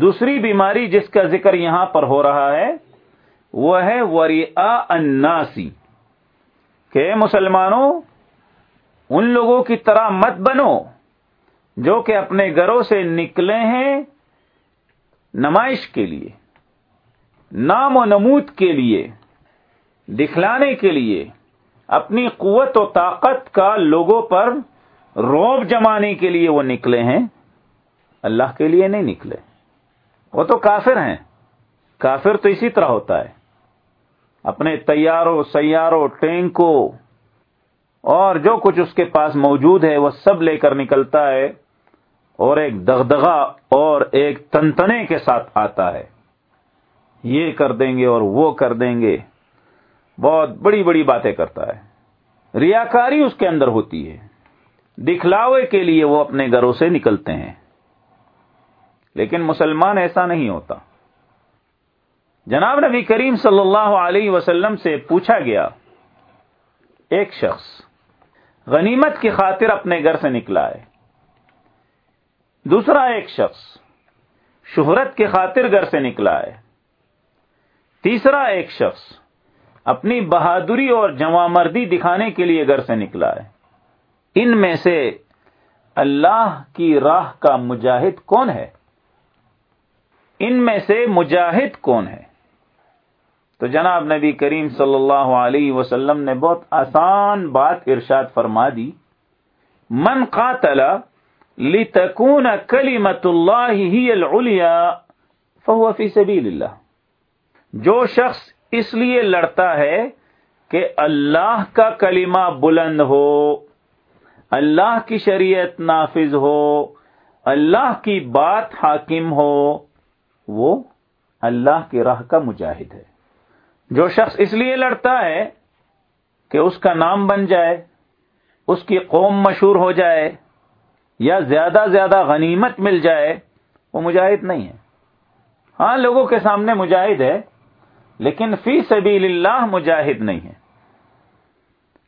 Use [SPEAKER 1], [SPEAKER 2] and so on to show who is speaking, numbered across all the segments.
[SPEAKER 1] دوسری بیماری جس کا ذکر یہاں پر ہو رہا ہے، وہ ہے وری اناسی کہ مسلمانوں، ان لوگوں کی طرح مت بنو، جو کہ اپنے گھروں سے نکلے ہیں نمائش کے لیے، نام و نمود کے لیے، دکھلانے کے لیے، اپنی قوت و طاقت کا لوگوں پر روب جمانے کے لیے وہ نکلے ہیں۔ اللہ کے لیے نہیں نکلے۔ وہ تو کافر ہیں۔ کافر تو اسی طرح ہوتا ہے۔ اپنے تیاروں، سیاروں، ٹینکوں اور جو کچھ اس کے پاس موجود ہے، وہ سب لے کر نکلتا ہے اور ایک دغدغا اور ایک تنتنے کے ساتھ آتا ہے۔ یہ کر دیں گے اور وہ کر دیں گے۔ بہت بڑی بڑی باتیں کرتا ہے۔ ریاکاری اس کے اندر ہوتی ہے۔ دکھلاوے کے لیے وہ اپنے گھروں سے نکلتے ہیں۔ لیکن مسلمان ایسا نہیں ہوتا۔ جناب نبی کریم صلی اللہ علیہ وسلم سے پوچھا گیا، ایک شخص غنیمت کی خاطر اپنے گھر سے نکلا ہے۔ دوسرا ایک شخص شہرت کی خاطر گھر سے نکلا ہے۔ تیسرا ایک شخص اپنی بہادری اور جمع مردی دکھانے کے لیے گھر سے نکلا ہے۔ ان میں سے اللہ کی راہ کا مجاہد کون ہے؟ ان میں سے مجاہد کون ہے؟ تو جناب نبی کریم صلی اللہ علیہ وسلم نے بہت آسان بات ارشاد فرما دی۔ من قاتل لتكون كلمة الله هي العليا فهو في سبيل الله جو شخص اس لیے لڑتا ہے کہ اللہ کا کلمہ بلند ہو، اللہ کی شریعت نافذ ہو، اللہ کی بات حاکم ہو وہ اللہ کی راہ کا مجاہد ہے۔ جو شخص اس لیے لڑتا ہے کہ اس کا نام بن جائے، اس کی قوم مشہور ہو جائے یا زیادہ زیادہ غنیمت مل جائے، وہ مجاہد نہیں ہے۔ ہاں لوگوں کے سامنے مجاہد ہے، لیکن فی سبیل اللہ مجاہد نہیں ہے۔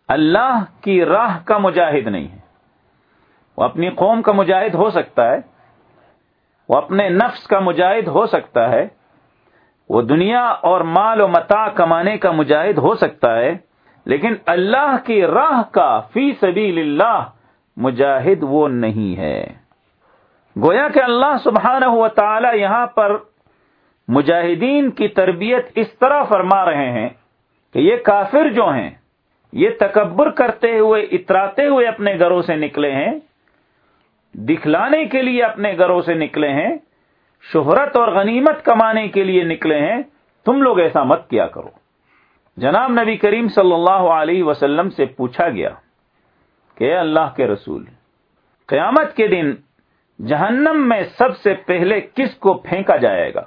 [SPEAKER 1] اللہ کی راہ کا مجاہد نہیں ہے۔ وہ اپنی قوم کا مجاہد ہو سکتا ہے وہ اپنے نفس کا مجاہد ہو سکتا ہے، وہ دنیا اور مال و متا کمانے کا مجاہد ہو سکتا ہے، لیکن اللہ کی راہ کا فی سبیل اللہ مجاہد وہ نہیں ہے۔ گویا کہ اللہ سبحانہ و تعالی یہاں پر مجاہدین کی تربیت اس طرح فرما رہے ہیں کہ یہ کافر جو ہیں، یہ تکبر کرتے ہوئے، اتراتے ہوئے اپنے گھروں سے نکلے ہیں دکھلانے کے لیے اپنے گھروں سے نکلے ہیں، شہرت اور غنیمت کمانے کے لیے نکلے ہیں، تم لوگ ایسا مت کیا کرو۔ جناب نبی کریم صلی اللہ علیہ وسلم سے پوچھا گیا کہ اللہ کے رسول، قیامت کے دن جہنم میں سب سے پہلے کس کو پھینکا جائے گا؟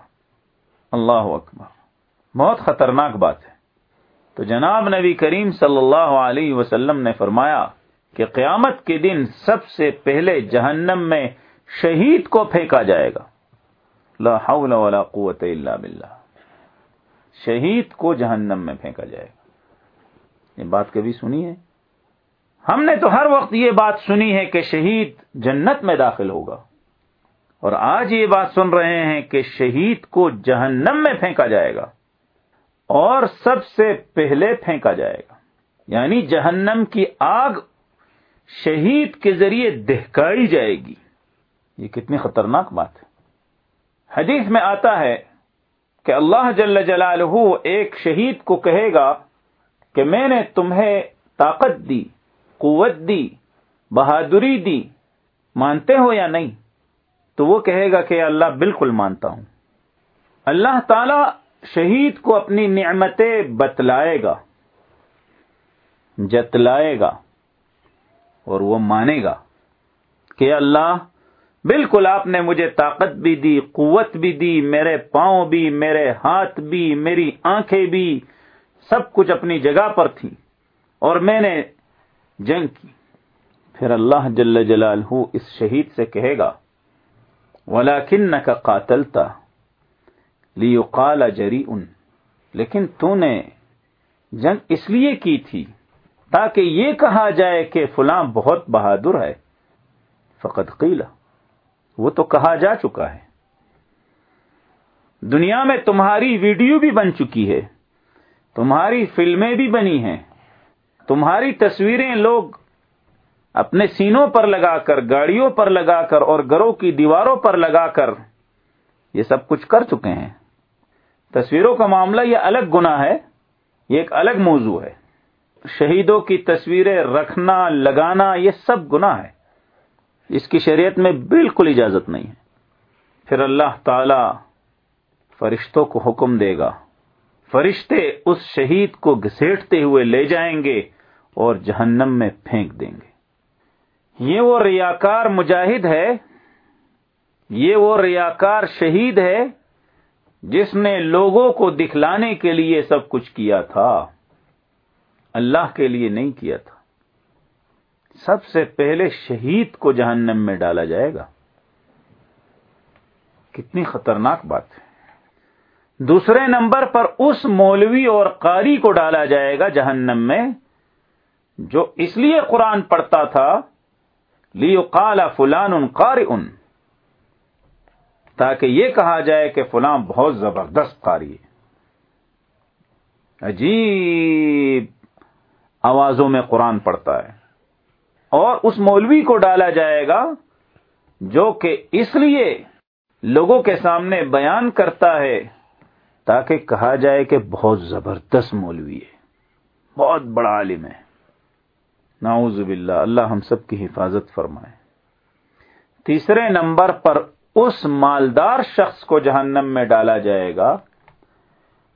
[SPEAKER 1] اللہ اکبر، بہت خطرناک بات ہے۔ تو جناب نبی کریم صلی اللہ علیہ وسلم نے فرمایا کہ قیامت کے دن سب سے پہلے جہنم میں شہید کو پھینکا جائے گا۔ لا حول ولا قوت الا باللہ۔ شہید کو جہنم میں پھینکا جائے گا۔ یہ بات کبھی سنی ہے؟ ہم نے تو ہر وقت یہ بات سنی ہے کہ شہید جنت میں داخل ہوگا۔ اور آج یہ بات سن رہے ہیں کہ شہید کو جہنم میں پھینکا جائے گا۔ اور سب سے پہلے پھینکا جائے گا۔ یعنی جہنم کی آگ شہید کے ذریعے دہکائی جائے گی۔ یہ کتنی خطرناک بات ہے۔ حدیث میں آتا ہے کہ اللہ جل جلالہ ایک شہید کو کہے گا کہ میں نے تمہیں طاقت دی، قوت دی، بہادری دی، مانتے ہو یا نہیں؟ تو وہ کہے گا کہ اللہ بالکل مانتا ہوں۔ اللہ تعالی شہید کو اپنی نعمتیں بتلائے گا، جتلائے گا۔ اور وہ مانے گا کہ اللہ بالکل آپ نے مجھے طاقت بھی دی، قوت بھی دی، میرے پاؤں بھی، میرے ہاتھ بھی، میری آنکھیں بھی، سب کچھ اپنی جگہ پر تھی اور میں نے جنگ کی۔ پھر اللہ جل جلال اس شہید سے کہے گا ولا کن کا قاتل تھا جری ان لیکن تو نے جنگ اس لیے کی تھی تاکہ یہ کہا جائے کہ فلاں بہت بہادر ہے۔ فقط قیلا وہ تو کہا جا چکا ہے۔ دنیا میں تمہاری ویڈیو بھی بن چکی ہے، تمہاری فلمیں بھی بنی ہیں۔ تمہاری تصویریں لوگ اپنے سینوں پر لگا کر، گاڑیوں پر لگا کر اور گھروں کی دیواروں پر لگا کر یہ سب کچھ کر چکے ہیں۔ تصویروں کا معاملہ یہ الگ گنا ہے، یہ ایک الگ موضوع ہے۔ شہیدوں کی تصویریں رکھنا، لگانا، یہ سب گنا ہے اس کی شریعت میں بالکل اجازت نہیں ہے۔ پھر اللہ تعالی فرشتوں کو حکم دے گا۔ فرشتے اس شہید کو گھسیٹتے ہوئے لے جائیں گے اور جہنم میں پھینک دیں گے۔ یہ وہ ریاکار مجاہد ہے، یہ وہ ریاکار شہید ہے جس نے لوگوں کو دکھلانے کے لیے سب کچھ کیا تھا۔ اللہ کے لیے نہیں کیا تھا۔ سب سے پہلے شہید کو جہنم میں ڈالا جائے گا۔ کتنی خطرناک بات ہے۔ دوسرے نمبر پر اس مولوی اور قاری کو ڈالا جائے گا جہنم میں، جو اس لیے قرآن پڑھتا تھا لیو کالا فلان ان قاری ان تاکہ یہ کہا جائے کہ فلاں بہت زبردست قاری ہے۔ عجیب۔ آوازوں میں قرآن پڑھتا ہے۔ اور اس مولوی کو ڈالا جائے گا جو کہ اس لیے لوگوں کے سامنے بیان کرتا ہے تاکہ کہا جائے کہ بہت زبردست مولوی ہے۔ بہت بڑا عالم ہے۔ ناؤز باللہ، اللہ ہم سب کی حفاظت فرمائے۔ تیسرے نمبر پر اس مالدار شخص کو جہنم میں ڈالا جائے گا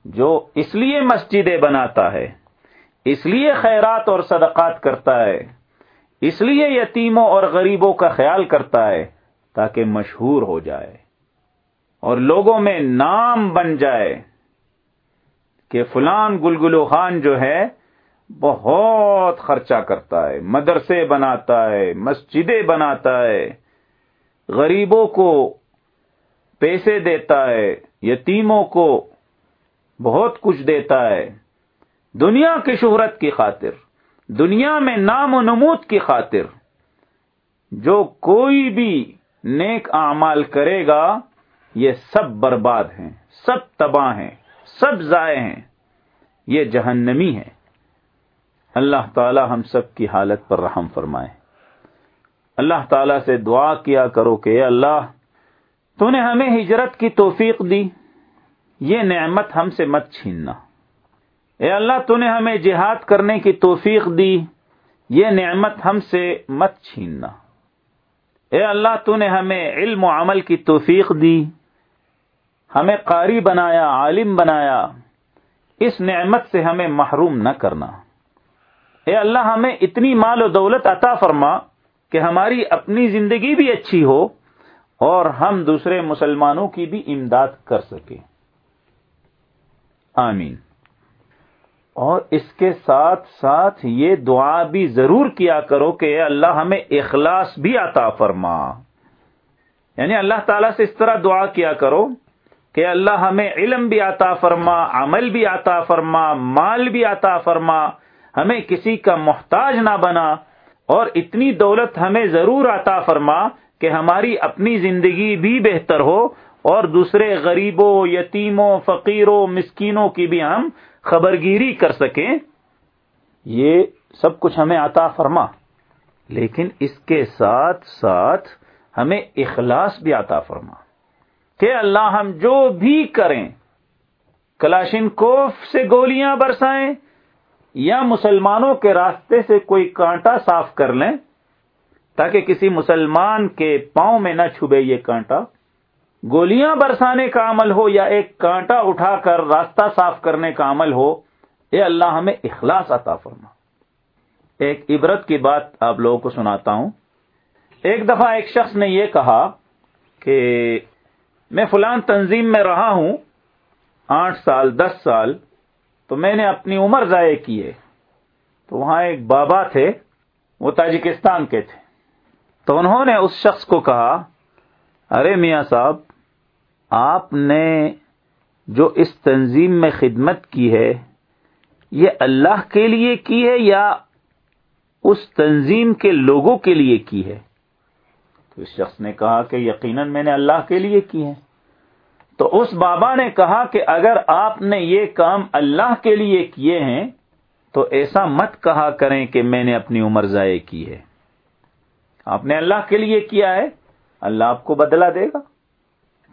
[SPEAKER 1] جو اس لیے مسجدیں بناتا ہے۔ اس لیے خیرات اور صدقات کرتا ہے۔ اس لیے یتیموں اور غریبوں کا خیال کرتا ہے تاکہ مشہور ہو جائے اور لوگوں میں نام بن جائے کہ فلان گلگلو خان جو ہے بہت خرچہ کرتا ہے، مدرسے بناتا ہے، مسجدیں بناتا ہے، غریبوں کو پیسے دیتا ہے، یتیموں کو بہت کچھ دیتا ہے۔ دنیا کی شہرت کی خاطر، دنیا میں نام و نمود کی خاطر۔ جو کوئی بھی نیک اعمال کرے گا، یہ سب برباد ہیں، سب تباہ ہیں، سب ضائع ہیں۔ یہ جہنمی ہے اللہ تعالی ہم سب کی حالت پر رحم فرمائے۔ اللہ تعالی سے دعا کیا کرو کہ اللہ، تو نے ہمیں ہجرت کی توفیق دی۔ یہ نعمت ہم سے مت چھیننا۔ اے اللہ تو نے ہمیں جہاد کرنے کی توفیق دی، یہ نعمت ہم سے مت چھیننا۔ اے اللہ تو نے ہمیں علم و عمل کی توفیق دی، ہمیں قاری بنایا، عالم بنایا۔ اس نعمت سے ہمیں محروم نہ کرنا۔ اے اللہ، ہمیں اتنی مال و دولت عطا فرما کہ ہماری اپنی زندگی بھی اچھی ہو اور ہم دوسرے مسلمانوں کی بھی امداد کر سکیں۔ آمین۔ اور اس کے ساتھ ساتھ یہ دعا بھی ضرور کیا کرو کہ اے اللہ ہمیں اخلاص بھی عطا فرما۔ یعنی اللہ تعالیٰ سے اس طرح دعا کیا کرو کہ اللہ ہمیں علم بھی عطا فرما، عمل بھی عطا فرما، مال بھی عطا فرما، ہمیں کسی کا محتاج نہ بنا، اور اتنی دولت ہمیں ضرور عطا فرما کہ ہماری اپنی زندگی بھی بہتر ہو، اور دوسرے غریبوں، یتیموں، فقیروں، مسکینوں کی بھی ہم خبرگیری کر سکیں، یہ سب کچھ ہمیں عطا فرما۔ لیکن اس کے ساتھ ساتھ ہمیں اخلاص بھی عطا فرما کہ اللہ ہم جو بھی کریں کلاشن کوف سے گولیاں برسائیں یا مسلمانوں کے راستے سے کوئی کانٹا صاف کر لیں تاکہ کسی مسلمان کے پاؤں میں نہ چھبے یہ کانٹا۔ گولیاں برسانے کا عمل ہو یا ایک کانٹا اٹھا کر راستہ صاف کرنے کا عمل ہو، اے اللہ ہمیں اخلاص عطا فرما۔ ایک عبرت کی بات آپ لوگوں کو سناتا ہوں۔ ایک دفعہ ایک شخص نے یہ کہا کہ میں فلان تنظیم میں رہا ہوں، آٹھ سال، دس سال، تو میں نے اپنی عمر ضائع کی ہے۔ تو وہاں ایک بابا تھے، وہ تاجکستان کے تھے۔ تو انہوں نے اس شخص کو کہا، ارے میاں صاحب آپ نے جو اس تنظیم میں خدمت کی ہے، یہ اللہ کے لیے کی ہے یا اس تنظیم کے لوگوں کے لیے کی ہے؟ تو اس شخص نے کہا کہ یقیناً میں نے اللہ کے لیے کی ہے۔ تو اس بابا نے کہا کہ اگر آپ نے یہ کام اللہ کے لیے کیے ہیں، تو ایسا مت کہا کریں کہ میں نے اپنی عمر ضائع کی ہے۔ آپ نے اللہ کے لیے کیا ہے؟ اللہ آپ کو بدلا دے گا۔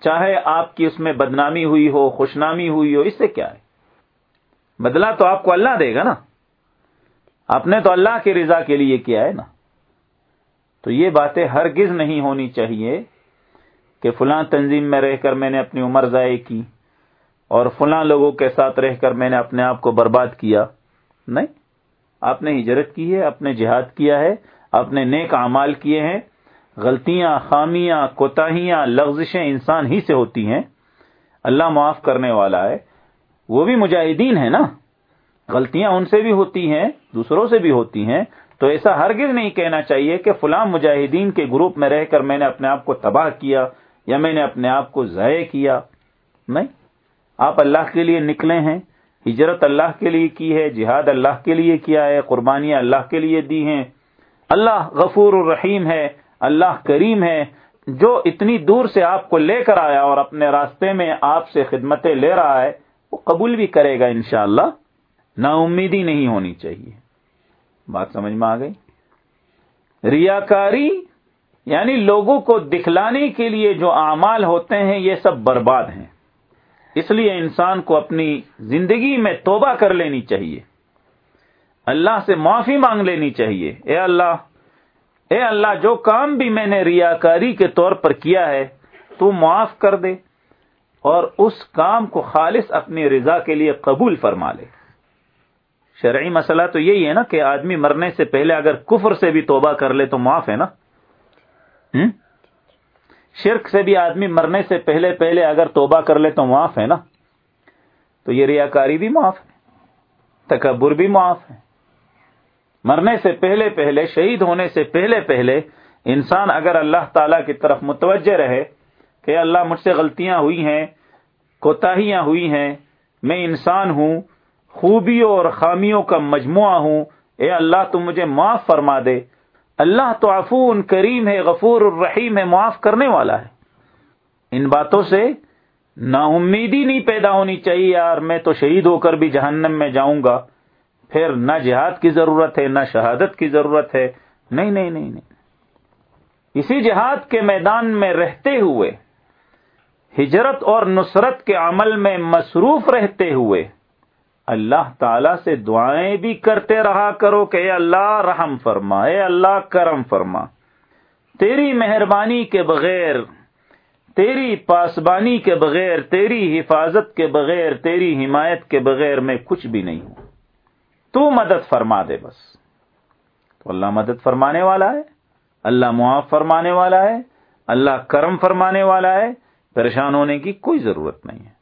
[SPEAKER 1] چاہے آپ کی اس میں بدنامی ہوئی ہو، خوشنامی ہوئی ہو، اس سے کیا ہے؟ بدلا تو آپ کو اللہ دے گا نا۔ آپ نے تو اللہ کی رضا کے لیے کیا ہے نا۔ تو یہ باتیں ہرگز نہیں ہونی چاہیے کہ فلاں تنظیم میں رہ کر میں نے اپنی عمر ضائع کی اور فلاں لوگوں کے ساتھ رہ کر میں نے اپنے آپ کو برباد کیا۔ نہیں، آپ نے ہجرت کی ہے اپنے جہاد کیا ہے اپنے نیک اعمال کیے ہیں۔ غلطیاں، خامیاں، کوتاہیاں، لغزشیں انسان ہی سے ہوتی ہیں۔ اللہ معاف کرنے والا ہے۔ وہ بھی مجاہدین ہیں نا۔ غلطیاں ان سے بھی ہوتی ہیں، دوسروں سے بھی ہوتی ہیں۔ تو ایسا ہرگز نہیں کہنا چاہیے کہ فلاں مجاہدین کے گروپ میں رہ کر میں نے اپنے آپ کو تباہ کیا یا میں نے اپنے آپ کو ضائع کیا۔ نہیں۔ آپ اللہ کے لیے نکلے ہیں۔ ہجرت اللہ کے لیے کی ہے، جہاد اللہ کے لیے کیا ہے، قربانیاں اللہ کے لیے دی ہیں۔ اللہ غفور الرحیم ہے۔ اللہ کریم ہے، جو اتنی دور سے آپ کو لے کر آیا اور اپنے راستے میں آپ سے خدمتیں لے رہا ہے، وہ قبول بھی کرے گا انشاءاللہ۔ نا امیدی نہیں ہونی چاہیے۔ بات سمجھ میں آ گئی؟ ریاکاری یعنی لوگوں کو دکھلانے کے لیے جو اعمال ہوتے ہیں، یہ سب برباد ہیں۔ اس لیے انسان کو اپنی زندگی میں توبہ کر لینی چاہیے۔ اللہ سے معافی مانگ لینی چاہیے۔ اے اللہ اے اللہ، جو کام بھی میں نے ریاکاری کے طور پر کیا ہے، تو معاف کر دے اور اس کام کو خالص اپنی رضا کے لیے قبول فرما لے۔ شرعی مسئلہ تو یہی ہے نا کہ آدمی مرنے سے پہلے اگر کفر سے بھی توبہ کر لے تو معاف ہے نا۔ شرک سے بھی آدمی مرنے سے پہلے پہلے اگر توبہ کر لے تو معاف ہے نا۔ تو یہ ریاکاری بھی معاف ہے، تکبر بھی معاف ہے۔ مرنے سے پہلے پہلے، شہید ہونے سے پہلے پہلے انسان اگر اللہ تعالی کی طرف متوجہ رہے کہ اللہ مجھ سے غلطیاں ہوئی ہیں، کوتاہیاں ہوئی ہیں، میں انسان ہوں، خوبیوں اور خامیوں کا مجموعہ ہوں، اے اللہ تم مجھے معاف فرما دے۔ اللہ تو عفون کریم ہے، غفور الرحیم ہے، معاف کرنے والا ہے۔ ان باتوں سے نا امیدی نہیں پیدا ہونی چاہیے، یار، میں تو شہید ہو کر بھی جہنم میں جاؤں گا۔ پھر نہ جہاد کی ضرورت ہے، نہ شہادت کی ضرورت ہے۔ نہیں نہیں نہیں نہیں۔ اسی جہاد کے میدان میں رہتے ہوئے، ہجرت اور نصرت کے عمل میں مصروف رہتے ہوئے، اللہ تعالی سے دعائیں بھی کرتے رہا کرو کہ اے اللہ رحم فرما، اے اللہ کرم فرما۔ تیری مہربانی کے بغیر، تیری پاسبانی کے بغیر، تیری حفاظت کے بغیر، تیری حمایت کے بغیر میں کچھ بھی نہیں ہوں۔ تو مدد فرما دے بس۔ تو اللہ مدد فرمانے والا ہے، اللہ معاف فرمانے والا ہے، اللہ کرم فرمانے والا ہے، پریشان ہونے کی کوئی ضرورت نہیں ہے۔